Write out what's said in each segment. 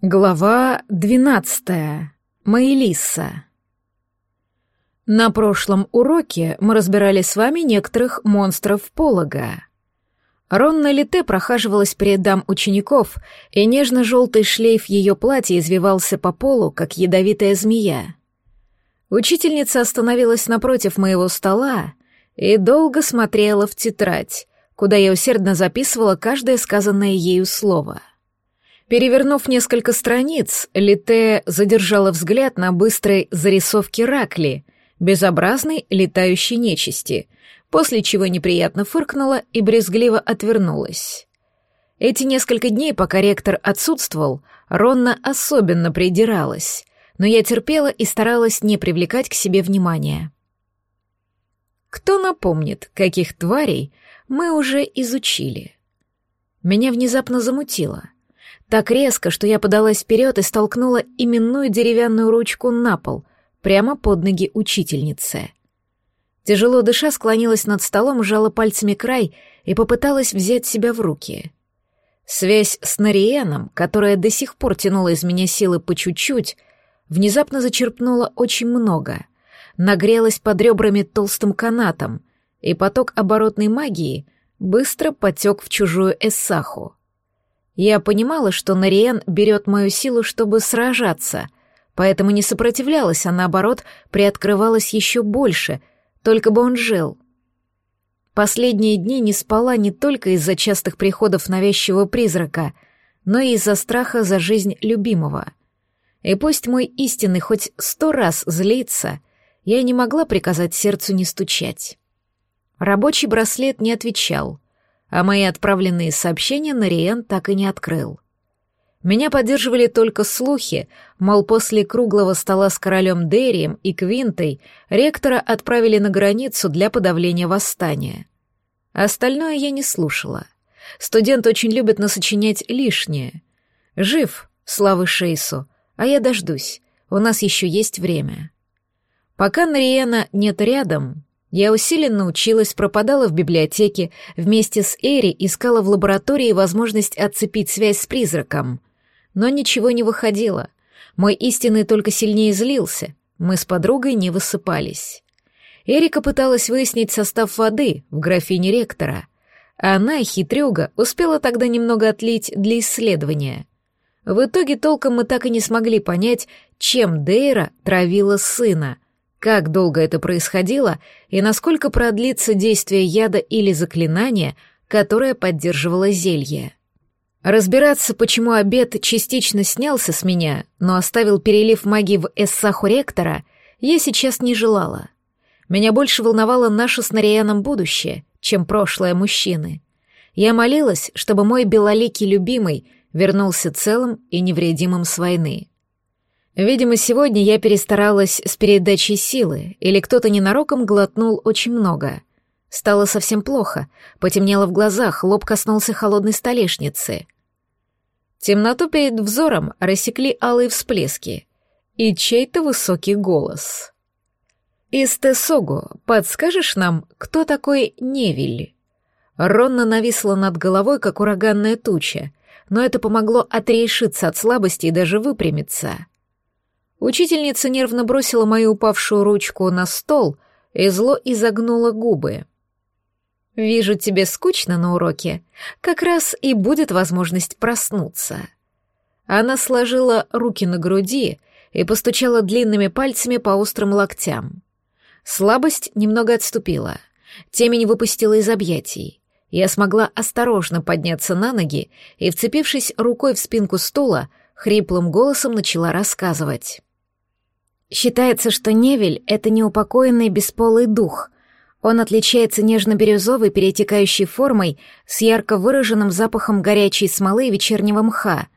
Глава двенадцатая. Маэлиса. На прошлом уроке мы разбирали с вами некоторых монстров полога. Ронна Лите прохаживалась по рядам учеников, и нежно-желтый шлейф ее платья извивался по полу, как ядовитая змея. Учительница остановилась напротив моего стола и долго смотрела в тетрадь, куда я усердно записывала каждое сказанное ею слово — Перевернув несколько страниц, Лите задержала взгляд на быстрой зарисовке Ракли, безобразной летающей нечисти, после чего неприятно фыркнула и брезгливо отвернулась. Эти несколько дней, пока ректор отсутствовал, Ронна особенно придиралась, но я терпела и старалась не привлекать к себе внимания. Кто напомнит, каких тварей мы уже изучили? Меня внезапно замутило — так резко, что я подалась вперед и столкнула именную деревянную ручку на пол, прямо под ноги учительницы. Тяжело дыша склонилась над столом, сжала пальцами край и попыталась взять себя в руки. Связь с Нариеном, которая до сих пор тянула из меня силы по чуть-чуть, внезапно зачерпнула очень много, нагрелась под ребрами толстым канатом, и поток оборотной магии быстро потек в чужую эссаху. Я понимала, что Нариен берет мою силу, чтобы сражаться, поэтому не сопротивлялась, а наоборот, приоткрывалась еще больше, только бы он жил. Последние дни не спала не только из-за частых приходов навязчивого призрака, но и из-за страха за жизнь любимого. И пусть мой истинный хоть сто раз злится, я не могла приказать сердцу не стучать. Рабочий браслет не отвечал — а мои отправленные сообщения Нариен так и не открыл. Меня поддерживали только слухи, мол, после круглого стола с королем Дерием и Квинтой ректора отправили на границу для подавления восстания. Остальное я не слушала. Студент очень любит насочинять лишнее. Жив, славы Шейсу, а я дождусь, у нас еще есть время. Пока Нариена нет рядом, я усиленно училась, пропадала в библиотеке, вместе с Эри искала в лаборатории возможность отцепить связь с призраком. Но ничего не выходило. Мой истинный только сильнее злился. Мы с подругой не высыпались. Эрика пыталась выяснить состав воды в графине ректора. Она, хитрюга, успела тогда немного отлить для исследования. В итоге толком мы так и не смогли понять, чем Дейра травила сына — как долго это происходило и насколько продлится действие яда или заклинания, которое поддерживало зелье. Разбираться, почему обед частично снялся с меня, но оставил перелив магии в эссаху ректора, я сейчас не желала. Меня больше волновало наше с Нарианом будущее, чем прошлое мужчины. Я молилась, чтобы мой белоликий любимый вернулся целым и невредимым с войны. Видимо, сегодня я перестаралась с передачей силы, или кто-то ненароком глотнул очень много. Стало совсем плохо, потемнело в глазах, лоб коснулся холодной столешницы. Темноту перед взором рассекли алые всплески и чей-то высокий голос. «Истесогу, подскажешь нам, кто такой Невиль?» Ронна нависла над головой, как ураганная туча, но это помогло отрешиться от слабости и даже выпрямиться — Учительница нервно бросила мою упавшую ручку на стол и зло изогнула губы. «Вижу, тебе скучно на уроке. Как раз и будет возможность проснуться». Она сложила руки на груди и постучала длинными пальцами по острым локтям. Слабость немного отступила. Темень выпустила из объятий. Я смогла осторожно подняться на ноги и, вцепившись рукой в спинку стула, хриплым голосом начала рассказывать. Считается, что Невель — это неупокоенный бесполый дух. Он отличается нежно-бирюзовой перетекающей формой с ярко выраженным запахом горячей смолы и вечернего мха.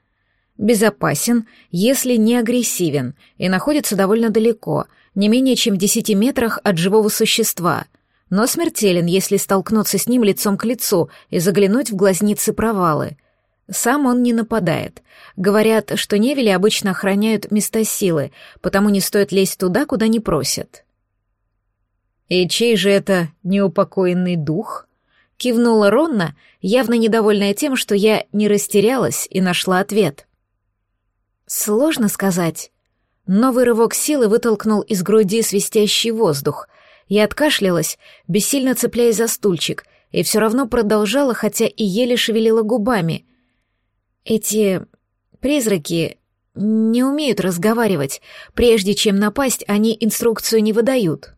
Безопасен, если не агрессивен, и находится довольно далеко, не менее чем в десяти метрах от живого существа, но смертелен, если столкнуться с ним лицом к лицу и заглянуть в глазницы провалы — сам он не нападает. Говорят, что невели обычно охраняют места силы, потому не стоит лезть туда, куда не просят. «И чей же это неупокоенный дух?» — кивнула Ронна, явно недовольная тем, что я не растерялась и нашла ответ. Сложно сказать. Новый рывок силы вытолкнул из груди свистящий воздух. Я откашлялась, бессильно цепляясь за стульчик, и все равно продолжала, хотя и еле шевелила губами. Эти призраки не умеют разговаривать. Прежде чем напасть, они инструкцию не выдают.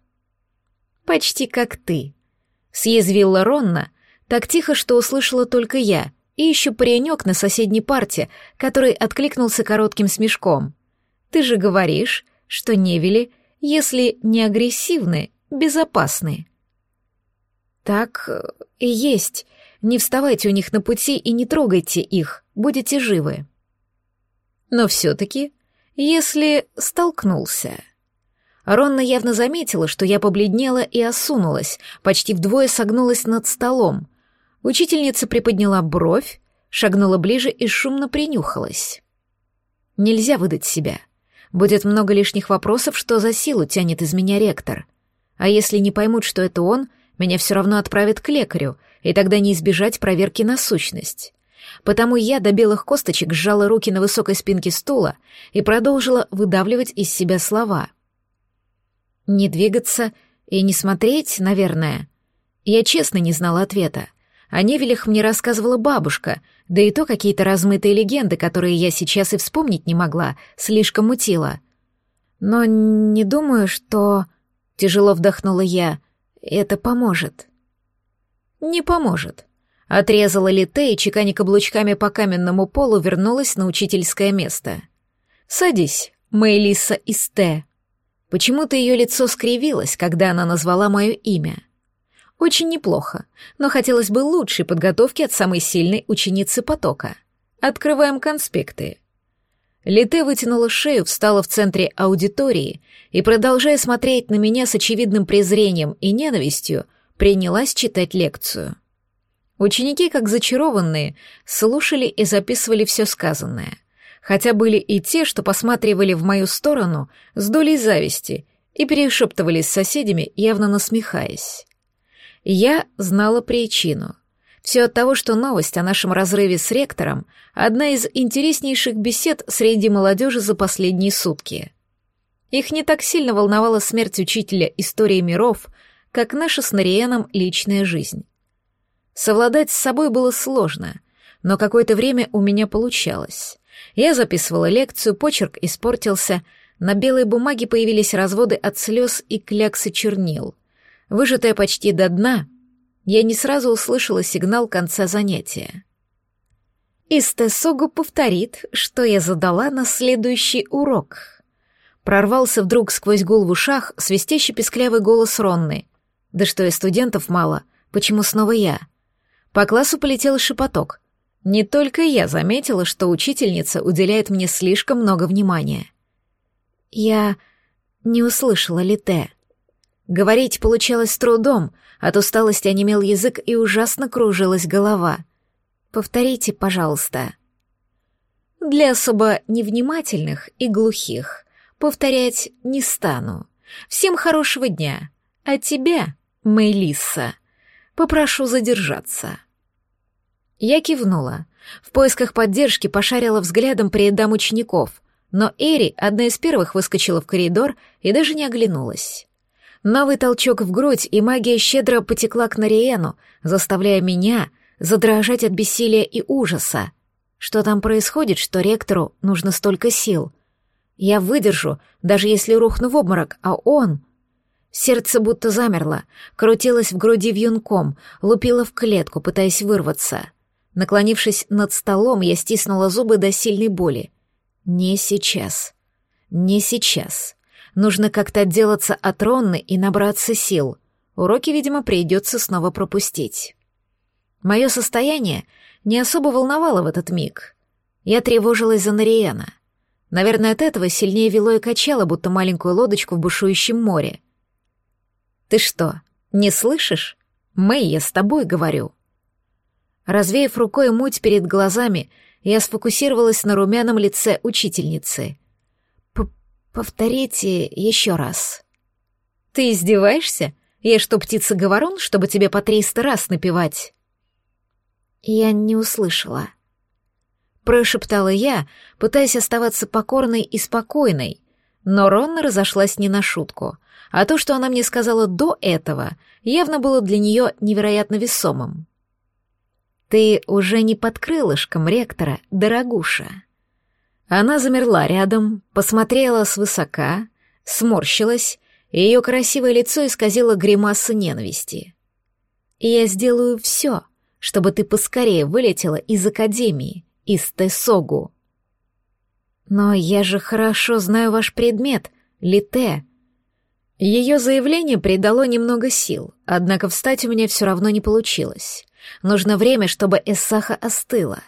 «Почти как ты», — съязвила Ронна, так тихо, что услышала только я, и еще паренек на соседней парте, который откликнулся коротким смешком. «Ты же говоришь, что невели, если не агрессивны, безопасны». «Так и есть. Не вставайте у них на пути и не трогайте их, будете живы». Но все-таки, если столкнулся... Ронна явно заметила, что я побледнела и осунулась, почти вдвое согнулась над столом. Учительница приподняла бровь, шагнула ближе и шумно принюхалась. Нельзя выдать себя. Будет много лишних вопросов, что за силу тянет из меня ректор. А если не поймут, что это он, меня все равно отправят к лекарю, и тогда не избежать проверки на сущность. Потому я до белых косточек сжала руки на высокой спинке стула и продолжила выдавливать из себя слова. «Не двигаться и не смотреть, наверное». Я честно не знала ответа. О Невелях мне рассказывала бабушка, да и то какие-то размытые легенды, которые я сейчас и вспомнить не могла, слишком мутила. Но не думаю, что... Тяжело вдохнула я. Это поможет. Не поможет. Отрезала Лите и, чеканя каблучками по каменному полу, вернулась на учительское место. «Садись, Мэйлиса из Т». Почему-то ее лицо скривилось, когда она назвала мое имя. Очень неплохо, но хотелось бы лучшей подготовки от самой сильной ученицы потока. Открываем конспекты. Лите вытянула шею, встала в центре аудитории и, продолжая смотреть на меня с очевидным презрением и ненавистью, принялась читать лекцию. Ученики, как зачарованные, слушали и записывали все сказанное. Хотя были и те, что посматривали в мою сторону с долей зависти и перешептывались с соседями, явно насмехаясь. Я знала причину. Все от того, что новость о нашем разрыве с ректором — одна из интереснейших бесед среди молодежи за последние сутки. Их не так сильно волновала смерть учителя истории миров, как наша с Нариеном личная жизнь. Совладать с собой было сложно, но какое-то время у меня получалось. Я записывала лекцию, почерк испортился, на белой бумаге появились разводы от слез и кляксы чернил. Выжатая почти до дна, я не сразу услышала сигнал конца занятия. Истесогу повторит, что я задала на следующий урок. Прорвался вдруг сквозь гул в ушах свистящий песклявый голос Ронны. Да что и студентов мало, почему снова я? По классу полетел шепоток. Не только я заметила, что учительница уделяет мне слишком много внимания. Я не услышала Лите. Говорить получалось с трудом, от усталости онемел язык и ужасно кружилась голова. Повторите, пожалуйста. Для особо невнимательных и глухих повторять не стану. Всем хорошего дня. А тебя, Мэйлисса, Попрошу задержаться». Я кивнула. В поисках поддержки пошарила взглядом по учеников, но Эри, одна из первых, выскочила в коридор и даже не оглянулась. Новый толчок в грудь, и магия щедро потекла к Нариену, заставляя меня задрожать от бессилия и ужаса. Что там происходит, что ректору нужно столько сил? Я выдержу, даже если рухну в обморок, а он... Сердце будто замерло, крутилось в груди вьюнком, лупило в клетку, пытаясь вырваться. Наклонившись над столом, я стиснула зубы до сильной боли. Не сейчас. Не сейчас. Нужно как-то отделаться от Ронны и набраться сил. Уроки, видимо, придется снова пропустить. Мое состояние не особо волновало в этот миг. Я тревожилась за Нариена. Наверное, от этого сильнее вело и качало, будто маленькую лодочку в бушующем море. Ты что, не слышишь? Мэй, я с тобой говорю. Развеяв рукой муть перед глазами, я сфокусировалась на румяном лице учительницы. «Повторите еще раз». «Ты издеваешься? Я что, птица-говорун, чтобы тебе по триста раз напевать?» Я не услышала. прошептала я, пытаясь оставаться покорной и спокойной, но Ронна разошлась не на шутку, а то, что она мне сказала до этого, явно было для нее невероятно весомым. «Ты уже не под крылышком ректора, дорогуша». Она замерла рядом, посмотрела свысока, сморщилась, и ее красивое лицо исказило гримаса ненависти. «Я сделаю все, чтобы ты поскорее вылетела из Академии, из Тесогу». «Но я же хорошо знаю ваш предмет, Лите». Ее заявление придало немного сил, однако встать у меня все равно не получилось. Нужно время, чтобы Эссаха остыла.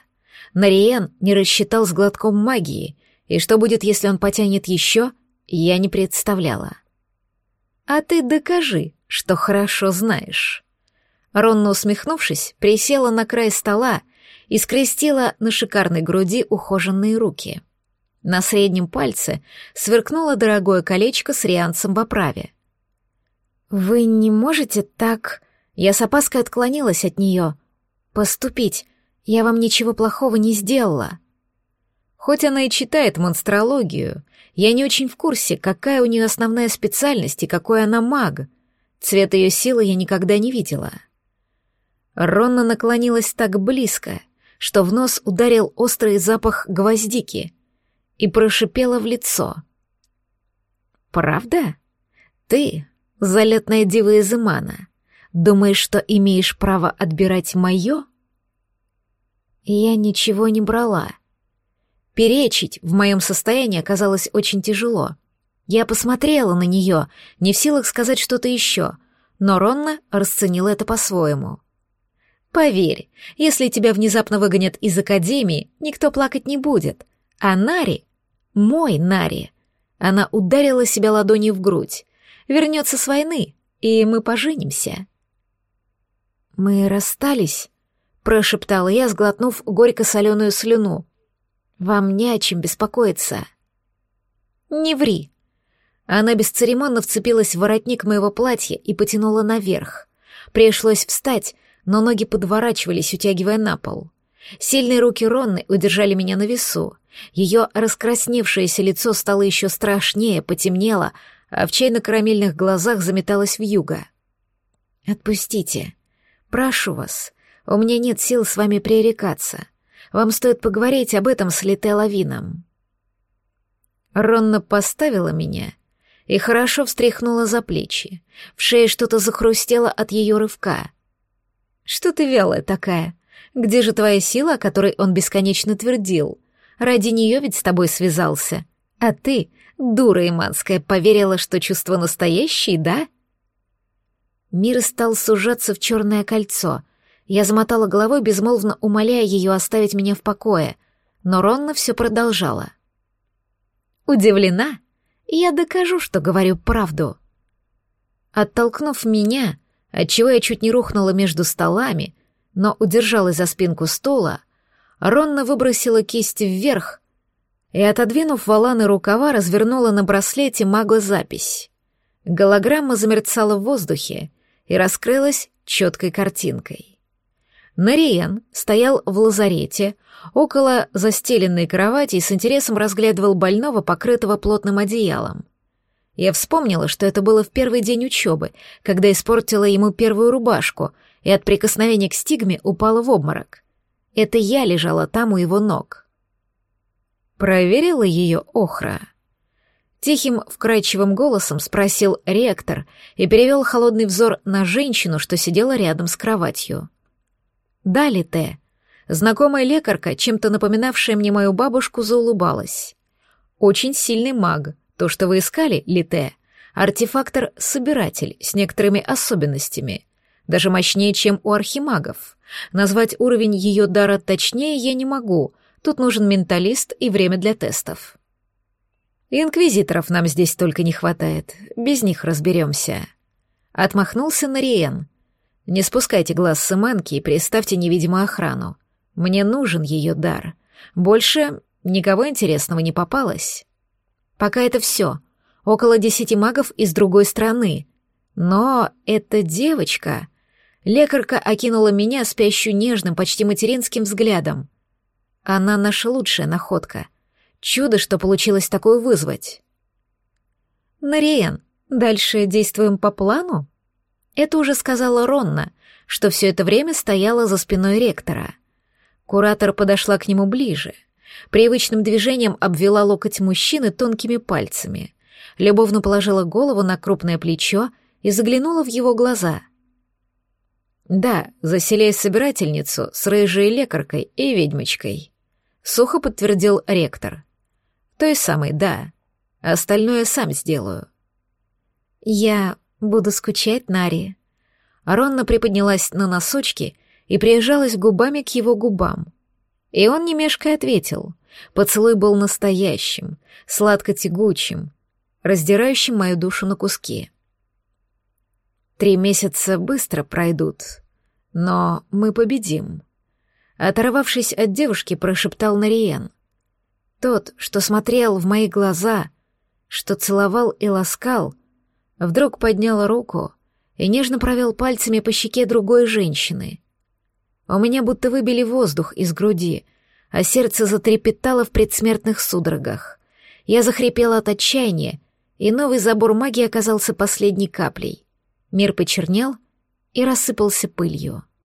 Нариен не рассчитал с глотком магии, и что будет, если он потянет еще, я не представляла. «А ты докажи, что хорошо знаешь». Ронна, усмехнувшись, присела на край стола и скрестила на шикарной груди ухоженные руки. На среднем пальце сверкнуло дорогое колечко с рианцем в оправе. «Вы не можете так...» Я с опаской отклонилась от нее. «Поступить. Я вам ничего плохого не сделала». Хоть она и читает монстрологию, я не очень в курсе, какая у нее основная специальность и какой она маг. Цвет ее силы я никогда не видела. Ронна наклонилась так близко, что в нос ударил острый запах гвоздики и прошипела в лицо. «Правда? Ты, залетная дива из Имана, думаешь, что имеешь право отбирать мое?» Я ничего не брала. Перечить в моем состоянии оказалось очень тяжело. Я посмотрела на нее, не в силах сказать что-то еще, но Ронна расценила это по-своему. «Поверь, если тебя внезапно выгонят из академии, никто плакать не будет. А Нари, мой Нари, она ударила себя ладонью в грудь, вернется с войны, и мы поженимся». «Мы расстались?» Прошептала я, сглотнув горько-соленую слюну. «Вам не о чем беспокоиться». «Не ври». Она бесцеремонно вцепилась в воротник моего платья и потянула наверх. Пришлось встать, но ноги подворачивались, утягивая на пол. Сильные руки Ронны удержали меня на весу. Ее раскрасневшееся лицо стало еще страшнее, потемнело, а в чайно-карамельных глазах заметалась вьюга. «Отпустите. Прошу вас. У меня нет сил с вами пререкаться. Вам стоит поговорить об этом с Лите Лавином». Ронна поставила меня и хорошо встряхнула за плечи. В шее что-то захрустело от ее рывка. «Что ты вялая такая? Где же твоя сила, о которой он бесконечно твердил? Ради нее ведь с тобой связался. А ты, дура иманская, поверила, что чувство настоящее, да?» Мир стал сужаться в черное кольцо — я замотала головой, безмолвно умоляя ее оставить меня в покое, но Ронна все продолжала. «Удивлена? Я докажу, что говорю правду». Оттолкнув меня, отчего я чуть не рухнула между столами, но удержалась за спинку стула, Ронна выбросила кисть вверх и, отодвинув валаны рукава, развернула на браслете мага запись. Голограмма замерцала в воздухе и раскрылась четкой картинкой. Нариен стоял в лазарете, около застеленной кровати и с интересом разглядывал больного, покрытого плотным одеялом. Я вспомнила, что это было в первый день учебы, когда испортила ему первую рубашку и от прикосновения к стигме упала в обморок. Это я лежала там у его ног. Проверила ее Охра. Тихим, вкрадчивым голосом спросил ректор и перевел холодный взор на женщину, что сидела рядом с кроватью. «Да, Лите». Знакомая лекарка, чем-то напоминавшая мне мою бабушку, заулыбалась. «Очень сильный маг. То, что вы искали, Лите. Артефактор-собиратель с некоторыми особенностями. Даже мощнее, чем у архимагов. Назвать уровень ее дара точнее я не могу. Тут нужен менталист и время для тестов». «Инквизиторов нам здесь только не хватает. Без них разберемся». Отмахнулся Нариен. Не спускайте глаз с Иманки и приставьте невидимую охрану. Мне нужен ее дар. Больше никого интересного не попалось. Пока это все. Около десяти магов из другой страны. Но эта девочка... Лекарка окинула меня, спящую нежным, почти материнским взглядом. Она наша лучшая находка. Чудо, что получилось такое вызвать. Нариен, дальше действуем по плану? Это уже сказала Ронна, что все это время стояла за спиной ректора. Куратор подошла к нему ближе. Привычным движением обвела локоть мужчины тонкими пальцами. Любовно положила голову на крупное плечо и заглянула в его глаза. «Да, заселяй собирательницу с рыжей лекаркой и ведьмочкой», — сухо подтвердил ректор. «Той самой, да. Остальное сам сделаю». «Я буду скучать, Нари». Ронна приподнялась на носочки и прижалась губами к его губам. И он, не мешкая, ответил. Поцелуй был настоящим, сладко-тягучим, раздирающим мою душу на куски. Три месяца быстро пройдут, но мы победим. Оторвавшись от девушки, прошептал Нариен. Тот, что смотрел в мои глаза, что целовал и ласкал, вдруг поднял руку и нежно провел пальцами по щеке другой женщины. У меня будто выбили воздух из груди, а сердце затрепетало в предсмертных судорогах. Я захрипела от отчаяния, и новый забор магии оказался последней каплей. Мир почернел и рассыпался пылью.